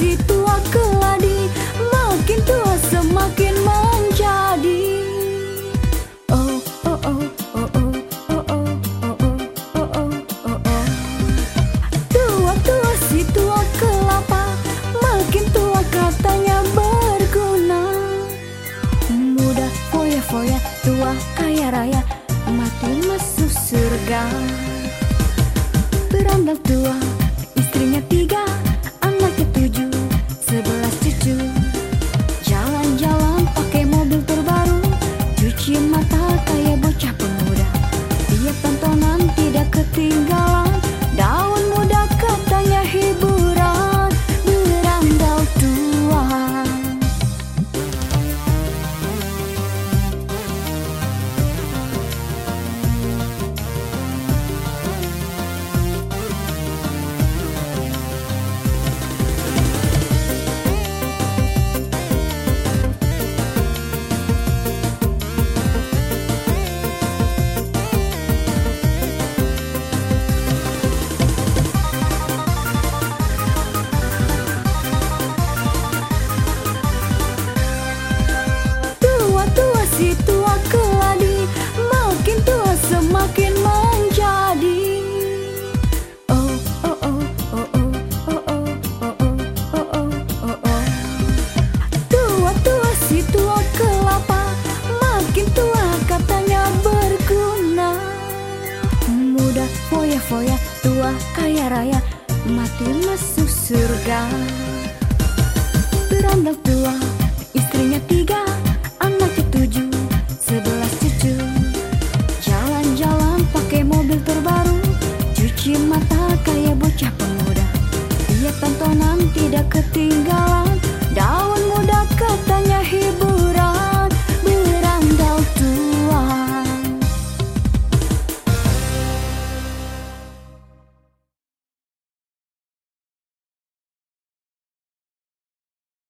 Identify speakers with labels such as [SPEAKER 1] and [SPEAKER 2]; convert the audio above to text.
[SPEAKER 1] si tua keladi Makin tua semakin menjadi Oh oh oh oh oh oh oh oh oh oh oh oh Tua tua si tua kelapa Makin tua katanya berguna Muda foya foya tua kaya raya Mati masuk surga Berandal tua istrinya tiga foya-foya tua kaya raya Mati masuk surga. Berandal tua